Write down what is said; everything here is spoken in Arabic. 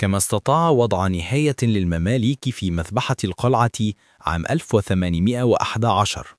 كما استطاع وضع نهاية للمماليك في مذبحة القلعة عام 1811